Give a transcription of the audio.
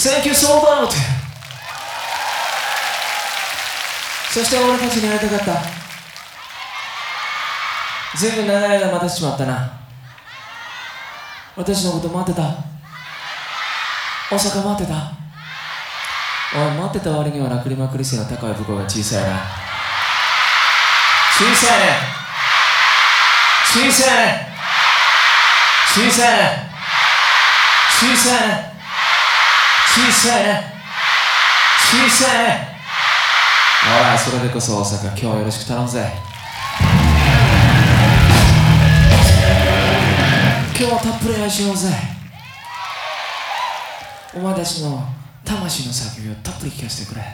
Thank you so much! そして俺たちに会いたかった。全部長い間待たせしまったな。私のこと待ってた。大阪待ってた。おい待ってた割にはラクリマクリスの高い向こが小さいな。小さいね。小さいね。小さいね。小さいね。小さい。小さい。ねおいそれでこそ大阪今日はよろしく頼むぜ。今日はたっぷり愛しようぜ。お前たちの魂の叫びをたっぷり聞かせてくれ。